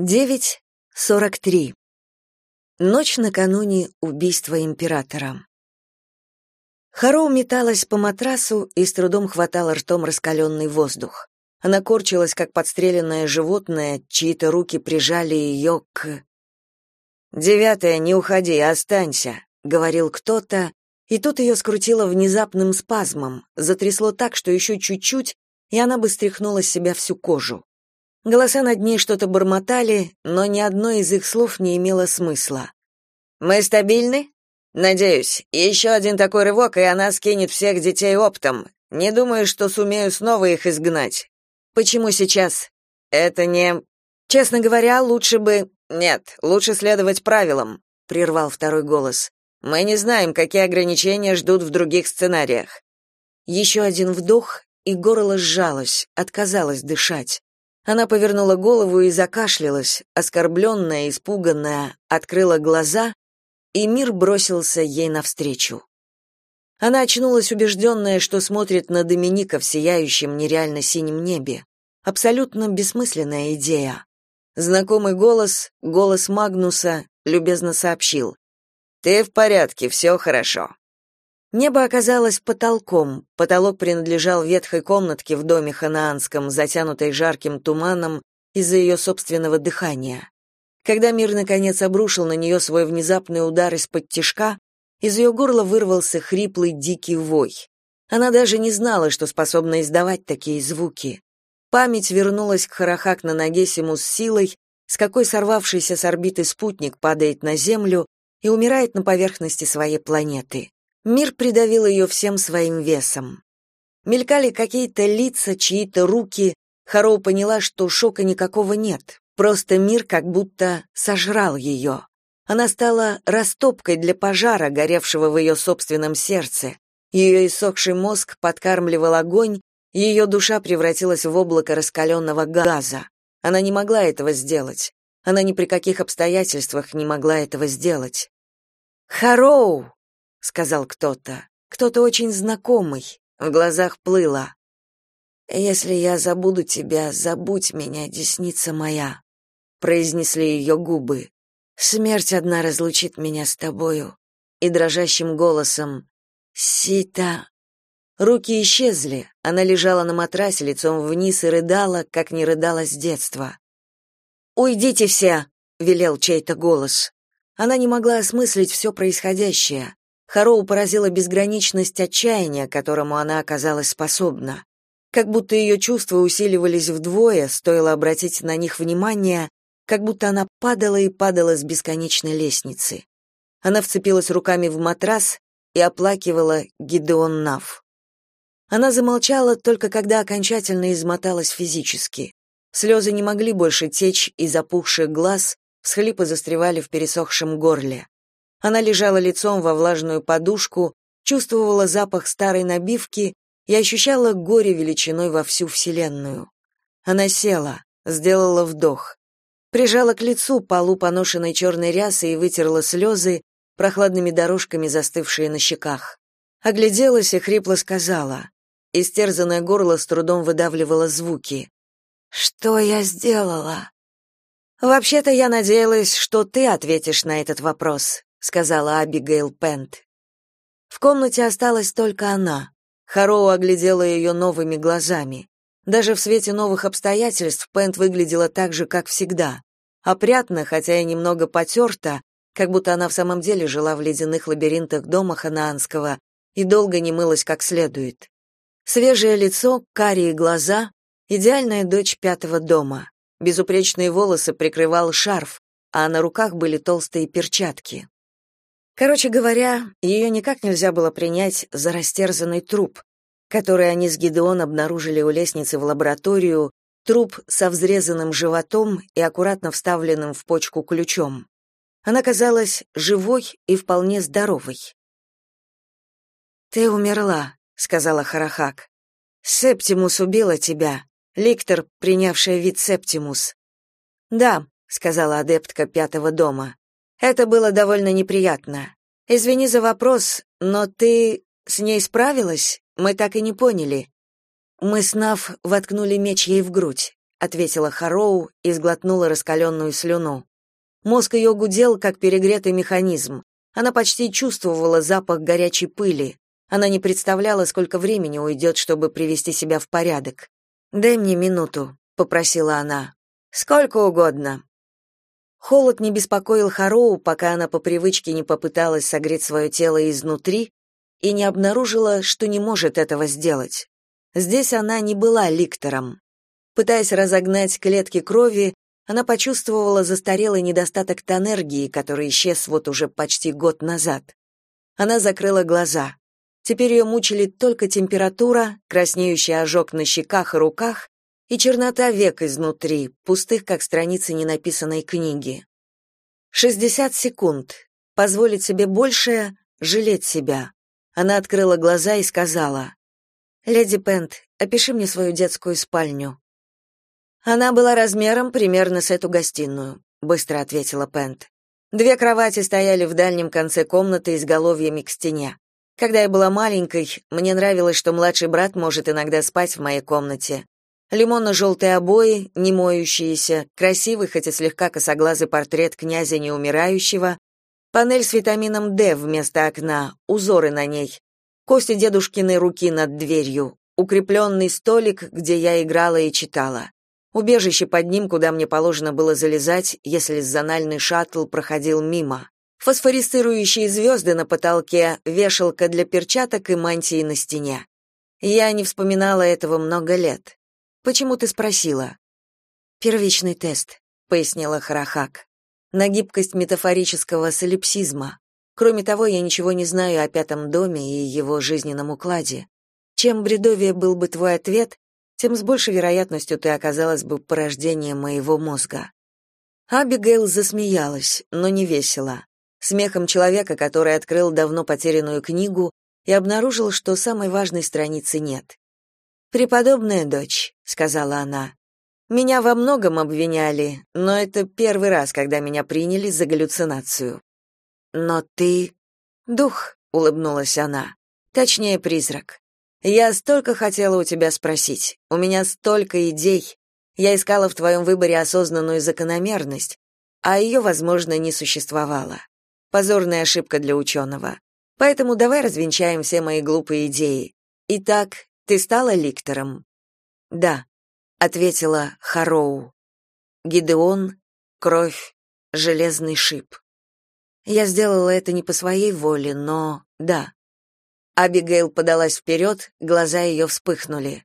9.43. Ночь накануне убийства императора. Хароу металась по матрасу и с трудом хватала ртом раскаленный воздух. Она корчилась, как подстреленное животное, чьи-то руки прижали ее к... «Девятая, не уходи, останься», — говорил кто-то, и тут ее скрутило внезапным спазмом, затрясло так, что еще чуть-чуть, и она бы стряхнула с себя всю кожу. Голоса над ней что-то бормотали, но ни одно из их слов не имело смысла. «Мы стабильны?» «Надеюсь. Еще один такой рывок, и она скинет всех детей оптом. Не думаю, что сумею снова их изгнать». «Почему сейчас?» «Это не...» «Честно говоря, лучше бы...» «Нет, лучше следовать правилам», — прервал второй голос. «Мы не знаем, какие ограничения ждут в других сценариях». Еще один вдох, и горло сжалось, отказалось дышать. Она повернула голову и закашлялась, оскорбленная, испуганная, открыла глаза, и мир бросился ей навстречу. Она очнулась убежденная, что смотрит на Доминика в сияющем нереально синем небе. Абсолютно бессмысленная идея. Знакомый голос, голос Магнуса, любезно сообщил. «Ты в порядке, все хорошо». Небо оказалось потолком. Потолок принадлежал ветхой комнатке в доме ханаанском, затянутой жарким туманом из-за ее собственного дыхания. Когда мир наконец обрушил на нее свой внезапный удар из-под тишка, из ее горла вырвался хриплый дикий вой. Она даже не знала, что способна издавать такие звуки. Память вернулась к Харахак на Нагесиму с силой, с какой сорвавшийся с орбиты спутник падает на Землю и умирает на поверхности своей планеты. Мир придавил ее всем своим весом. Мелькали какие-то лица, чьи-то руки. Хароу поняла, что шока никакого нет. Просто мир как будто сожрал ее. Она стала растопкой для пожара, горевшего в ее собственном сердце. Ее иссохший мозг подкармливал огонь, ее душа превратилась в облако раскаленного газа. Она не могла этого сделать. Она ни при каких обстоятельствах не могла этого сделать. «Хароу!» — сказал кто-то. Кто-то очень знакомый. В глазах плыло. «Если я забуду тебя, забудь меня, десница моя», — произнесли ее губы. «Смерть одна разлучит меня с тобою». И дрожащим голосом «Сита». Руки исчезли. Она лежала на матрасе лицом вниз и рыдала, как не рыдала с детства. «Уйдите все!» — велел чей-то голос. Она не могла осмыслить все происходящее. Хароу поразила безграничность отчаяния, которому она оказалась способна. Как будто ее чувства усиливались вдвое, стоило обратить на них внимание, как будто она падала и падала с бесконечной лестницы. Она вцепилась руками в матрас и оплакивала Гидеон Нав. Она замолчала только когда окончательно измоталась физически. Слезы не могли больше течь из опухших глаз, всхлипы застревали в пересохшем горле. Она лежала лицом во влажную подушку, чувствовала запах старой набивки и ощущала горе величиной во всю вселенную. Она села, сделала вдох, прижала к лицу полу поношенной черной рясы и вытерла слезы, прохладными дорожками застывшие на щеках. Огляделась и хрипло сказала. Истерзанное горло с трудом выдавливало звуки. «Что я сделала?» «Вообще-то я надеялась, что ты ответишь на этот вопрос», сказала Абигейл Пент. В комнате осталась только она. Хароу оглядела ее новыми глазами. Даже в свете новых обстоятельств Пент выглядела так же, как всегда. Опрятно, хотя и немного потерта, как будто она в самом деле жила в ледяных лабиринтах дома ханаанского и долго не мылась как следует. Свежее лицо, карие глаза, идеальная дочь пятого дома. Безупречные волосы прикрывал шарф, а на руках были толстые перчатки. Короче говоря, ее никак нельзя было принять за растерзанный труп, который они с Гидеон обнаружили у лестницы в лабораторию, труп со взрезанным животом и аккуратно вставленным в почку ключом. Она казалась живой и вполне здоровой. «Ты умерла», — сказала Харахак. «Септимус убила тебя, ликтор, принявшая вид Септимус». «Да», — сказала адептка пятого дома. Это было довольно неприятно. Извини за вопрос, но ты с ней справилась? Мы так и не поняли. Мы с Нав воткнули меч ей в грудь. ответила Хароу и сглотнула раскаленную слюну. Мозг ее гудел, как перегретый механизм. Она почти чувствовала запах горячей пыли. Она не представляла, сколько времени уйдет, чтобы привести себя в порядок. «Дай мне минуту», — попросила она. «Сколько угодно». Холод не беспокоил Хароу, пока она по привычке не попыталась согреть свое тело изнутри и не обнаружила, что не может этого сделать. Здесь она не была ликтором. Пытаясь разогнать клетки крови, она почувствовала застарелый недостаток тонергии, который исчез вот уже почти год назад. Она закрыла глаза. Теперь ее мучили только температура, краснеющий ожог на щеках и руках и чернота век изнутри, пустых, как страницы ненаписанной книги. 60 секунд. Позволить себе большее — жалеть себя. Она открыла глаза и сказала, «Леди Пент, опиши мне свою детскую спальню». Она была размером примерно с эту гостиную, быстро ответила Пент. Две кровати стояли в дальнем конце комнаты изголовьями к стене. Когда я была маленькой, мне нравилось, что младший брат может иногда спать в моей комнате. Лимонно-желтые обои, не моющиеся, красивый, хоть и слегка косоглазый портрет князя неумирающего, панель с витамином D вместо окна, узоры на ней, кости дедушкиной руки над дверью, укрепленный столик, где я играла и читала, убежище под ним, куда мне положено было залезать, если зональный шаттл проходил мимо, фосфорицирующие звезды на потолке, вешалка для перчаток и мантии на стене. Я не вспоминала этого много лет. Почему ты спросила? Первичный тест, пояснила Харахак. На гибкость метафорического солипсизма. Кроме того, я ничего не знаю о пятом доме и его жизненном укладе. Чем бредовее был бы твой ответ, тем с большей вероятностью ты оказалась бы порождением моего мозга. Абигейл засмеялась, но не весело. Смехом человека, который открыл давно потерянную книгу и обнаружил, что самой важной страницы нет. «Преподобная дочь», — сказала она, — «меня во многом обвиняли, но это первый раз, когда меня приняли за галлюцинацию». «Но ты...» «Дух», — улыбнулась она, — «точнее, призрак. Я столько хотела у тебя спросить, у меня столько идей. Я искала в твоем выборе осознанную закономерность, а ее, возможно, не существовало. Позорная ошибка для ученого. Поэтому давай развенчаем все мои глупые идеи. Итак, ты стала ликтором? Да, ответила Хароу. Гидеон, кровь, железный шип. Я сделала это не по своей воле, но да. Абигейл подалась вперед, глаза ее вспыхнули.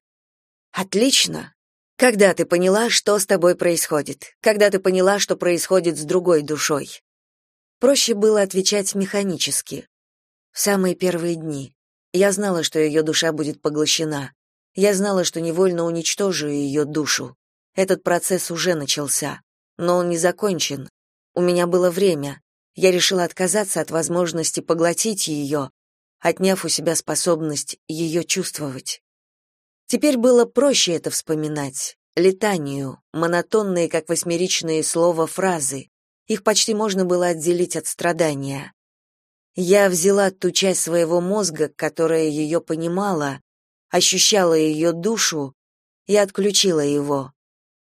Отлично. Когда ты поняла, что с тобой происходит? Когда ты поняла, что происходит с другой душой? Проще было отвечать механически. В самые первые дни. Я знала, что ее душа будет поглощена. Я знала, что невольно уничтожу ее душу. Этот процесс уже начался, но он не закончен. У меня было время. Я решила отказаться от возможности поглотить ее, отняв у себя способность ее чувствовать. Теперь было проще это вспоминать. Летанию, монотонные, как восьмеричные слова, фразы. Их почти можно было отделить от страдания. Я взяла ту часть своего мозга, которая ее понимала, ощущала ее душу и отключила его.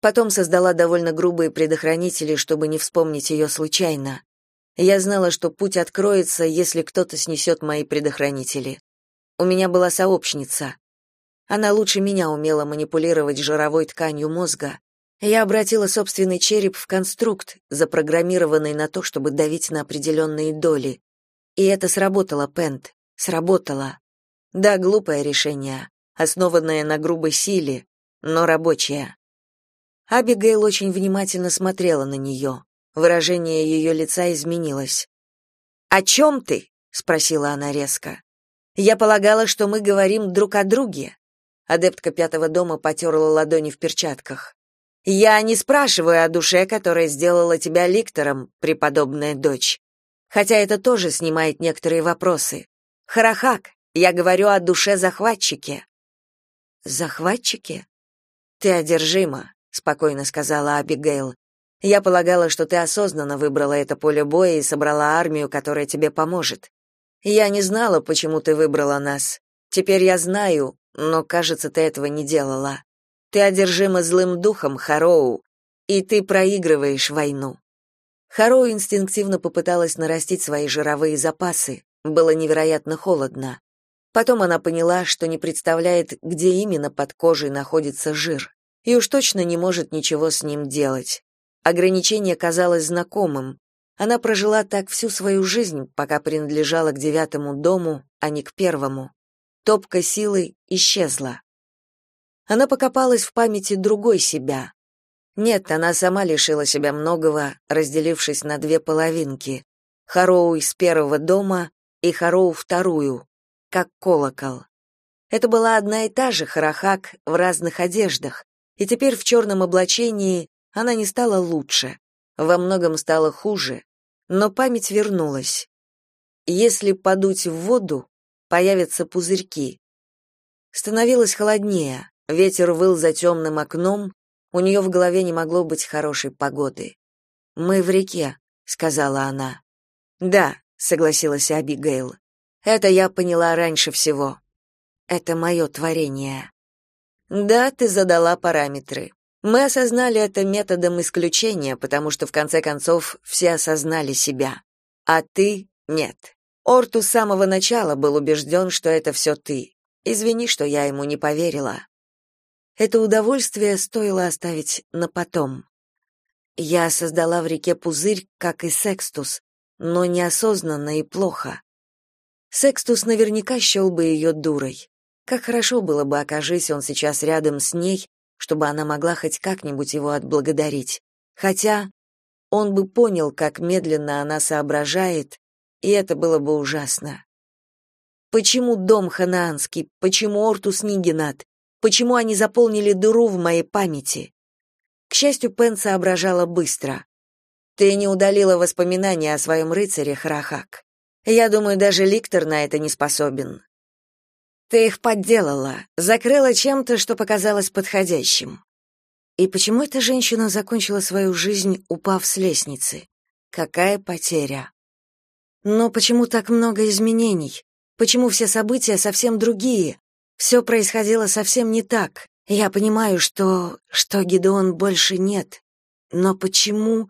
Потом создала довольно грубые предохранители, чтобы не вспомнить ее случайно. Я знала, что путь откроется, если кто-то снесет мои предохранители. У меня была сообщница. Она лучше меня умела манипулировать жировой тканью мозга. Я обратила собственный череп в конструкт, запрограммированный на то, чтобы давить на определенные доли. И это сработало, Пент, сработало. Да, глупое решение, основанное на грубой силе, но рабочее. Абигейл очень внимательно смотрела на нее. Выражение ее лица изменилось. «О чем ты?» — спросила она резко. «Я полагала, что мы говорим друг о друге». Адептка пятого дома потерла ладони в перчатках. «Я не спрашиваю о душе, которая сделала тебя ликтором, преподобная дочь хотя это тоже снимает некоторые вопросы. Харахак, я говорю о душе захватчике. Захватчике? Ты одержима, спокойно сказала Абигейл. Я полагала, что ты осознанно выбрала это поле боя и собрала армию, которая тебе поможет. Я не знала, почему ты выбрала нас. Теперь я знаю, но, кажется, ты этого не делала. Ты одержима злым духом, Хароу, и ты проигрываешь войну. Хароу инстинктивно попыталась нарастить свои жировые запасы. Было невероятно холодно. Потом она поняла, что не представляет, где именно под кожей находится жир, и уж точно не может ничего с ним делать. Ограничение казалось знакомым. Она прожила так всю свою жизнь, пока принадлежала к девятому дому, а не к первому. Топка силы исчезла. Она покопалась в памяти другой себя. Нет, она сама лишила себя многого, разделившись на две половинки. Хароу из первого дома и Хароу вторую, как колокол. Это была одна и та же Харахак в разных одеждах, и теперь в черном облачении она не стала лучше, во многом стала хуже, но память вернулась. Если подуть в воду, появятся пузырьки. Становилось холоднее. Ветер выл за темным окном, у нее в голове не могло быть хорошей погоды. «Мы в реке», — сказала она. «Да», — согласилась Абигейл. «Это я поняла раньше всего. Это мое творение». «Да, ты задала параметры. Мы осознали это методом исключения, потому что в конце концов все осознали себя. А ты — нет. Орту с самого начала был убежден, что это все ты. Извини, что я ему не поверила. Это удовольствие стоило оставить на потом. Я создала в реке пузырь, как и Секстус, но неосознанно и плохо. Секстус наверняка счел бы ее дурой. Как хорошо было бы, окажись он сейчас рядом с ней, чтобы она могла хоть как-нибудь его отблагодарить. Хотя он бы понял, как медленно она соображает, и это было бы ужасно. Почему дом ханаанский? Почему Ортус Нигенат? Почему они заполнили дыру в моей памяти? К счастью, Пен соображала быстро. Ты не удалила воспоминания о своем рыцаре, Храхак. Я думаю, даже Ликтор на это не способен. Ты их подделала, закрыла чем-то, что показалось подходящим. И почему эта женщина закончила свою жизнь, упав с лестницы? Какая потеря? Но почему так много изменений? Почему все события совсем другие? Все происходило совсем не так. Я понимаю, что... что Гидеон больше нет. Но почему...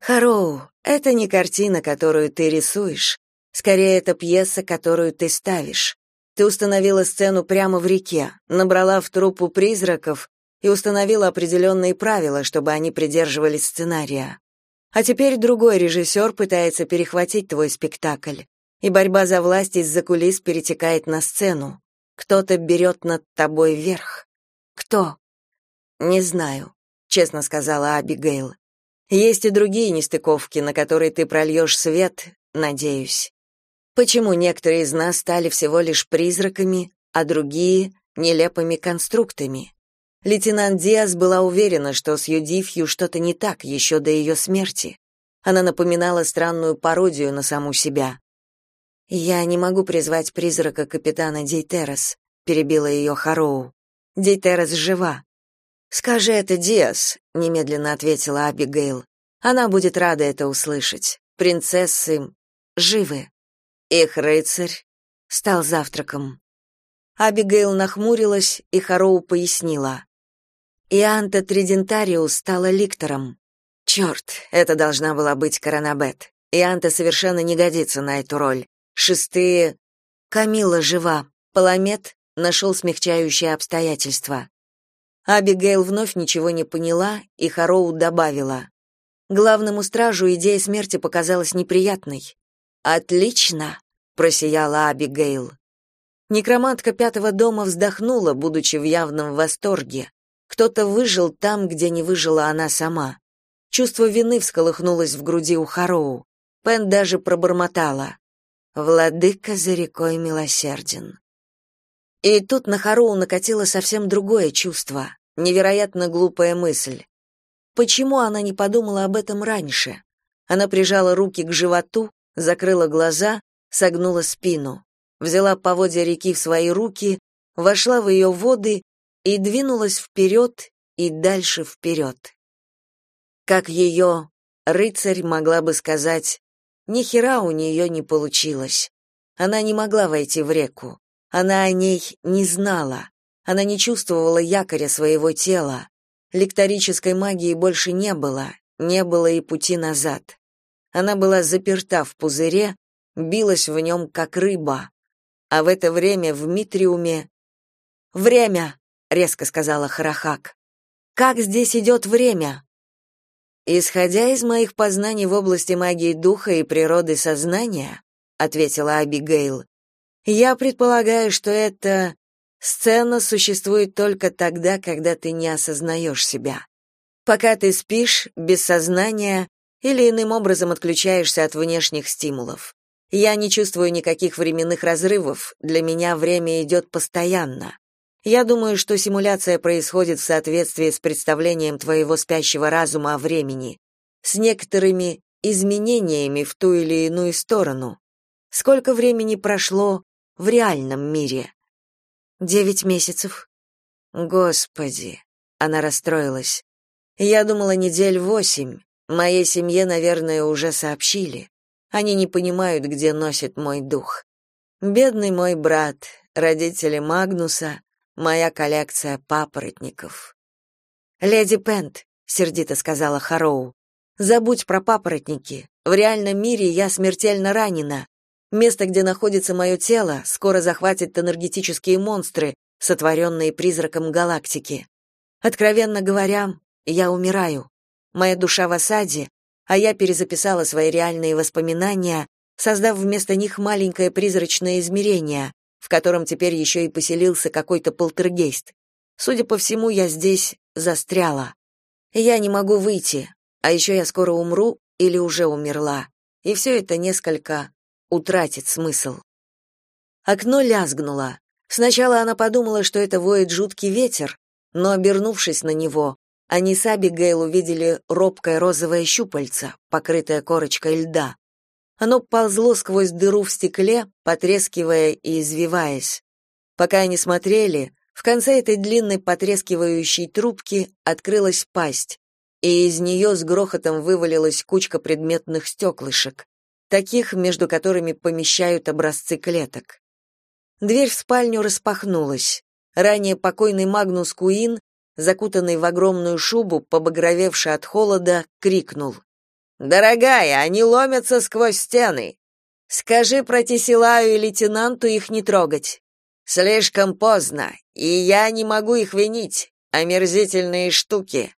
Хароу, это не картина, которую ты рисуешь. Скорее, это пьеса, которую ты ставишь. Ты установила сцену прямо в реке, набрала в труппу призраков и установила определенные правила, чтобы они придерживались сценария. А теперь другой режиссер пытается перехватить твой спектакль, и борьба за власть из-за кулис перетекает на сцену. Кто-то берет над тобой верх. Кто? Не знаю, честно сказала Абигейл. Есть и другие нестыковки, на которые ты прольешь свет, надеюсь. Почему некоторые из нас стали всего лишь призраками, а другие — нелепыми конструктами? Лейтенант Диас была уверена, что с Юдифью что-то не так еще до ее смерти. Она напоминала странную пародию на саму себя. «Я не могу призвать призрака капитана Дейтерас», — перебила ее Хароу. «Дейтерас жива». «Скажи это Диас», — немедленно ответила Абигейл. «Она будет рада это услышать. Принцессы живы. Их рыцарь стал завтраком». Абигейл нахмурилась, и Хароу пояснила. Ианта Тридентариус стала ликтором. Черт, это должна была быть Коронабет. Ианта совершенно не годится на эту роль. Шестые. Камила жива. Паламет нашел смягчающие обстоятельства. Абигейл вновь ничего не поняла, и Хароу добавила. Главному стражу идея смерти показалась неприятной. «Отлично!» — просияла Абигейл. Некромантка пятого дома вздохнула, будучи в явном восторге. Кто-то выжил там, где не выжила она сама. Чувство вины всколыхнулось в груди у Хароу. Пен даже пробормотала. Владыка за рекой милосерден. И тут на Хароу накатило совсем другое чувство, невероятно глупая мысль. Почему она не подумала об этом раньше? Она прижала руки к животу, закрыла глаза, согнула спину, взяла поводья реки в свои руки, вошла в ее воды и двинулась вперед и дальше вперед. Как ее рыцарь могла бы сказать, ни хера у нее не получилось. Она не могла войти в реку. Она о ней не знала. Она не чувствовала якоря своего тела. Лекторической магии больше не было, не было и пути назад. Она была заперта в пузыре, билась в нем, как рыба. А в это время в Митриуме... «Время!» — резко сказала Харахак. «Как здесь идет время?» «Исходя из моих познаний в области магии духа и природы сознания», — ответила Абигейл, «я предполагаю, что эта сцена существует только тогда, когда ты не осознаешь себя. Пока ты спишь, без сознания или иным образом отключаешься от внешних стимулов. Я не чувствую никаких временных разрывов, для меня время идет постоянно. Я думаю, что симуляция происходит в соответствии с представлением твоего спящего разума о времени, с некоторыми изменениями в ту или иную сторону. Сколько времени прошло в реальном мире? Девять месяцев. Господи, она расстроилась. Я думала, недель восемь. Моей семье, наверное, уже сообщили. Они не понимают, где носит мой дух. Бедный мой брат, родители Магнуса, моя коллекция папоротников. Леди Пент, сердито сказала Хароу. Забудь про папоротники. В реальном мире я смертельно ранена. Место, где находится мое тело, скоро захватят энергетические монстры, сотворенные призраком галактики. Откровенно говоря, я умираю. Моя душа в осаде, а я перезаписала свои реальные воспоминания, создав вместо них маленькое призрачное измерение, в котором теперь еще и поселился какой-то полтергейст. Судя по всему, я здесь застряла. Я не могу выйти, а еще я скоро умру или уже умерла. И все это несколько утратит смысл. Окно лязгнуло. Сначала она подумала, что это воет жуткий ветер, но, обернувшись на него, они с Абигейл увидели робкое розовое щупальце, покрытое корочкой льда. Оно ползло сквозь дыру в стекле, потрескивая и извиваясь. Пока они смотрели, в конце этой длинной потрескивающей трубки открылась пасть, и из нее с грохотом вывалилась кучка предметных стеклышек, таких, между которыми помещают образцы клеток. Дверь в спальню распахнулась. Ранее покойный Магнус Куин, закутанный в огромную шубу, побагровевший от холода, крикнул. Дорогая, они ломятся сквозь стены. Скажи про Тесилаю и лейтенанту их не трогать. Слишком поздно, и я не могу их винить. Омерзительные штуки.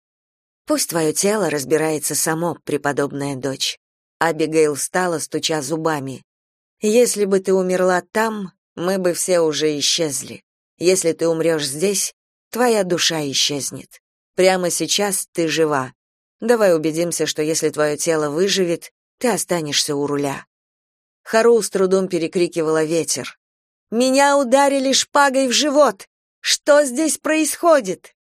Пусть твое тело разбирается само, преподобная дочь. Абигейл встала, стуча зубами. Если бы ты умерла там, мы бы все уже исчезли. Если ты умрешь здесь, твоя душа исчезнет. Прямо сейчас ты жива, Давай убедимся, что если твое тело выживет, ты останешься у руля. Хару с трудом перекрикивала ветер. Меня ударили шпагой в живот. Что здесь происходит?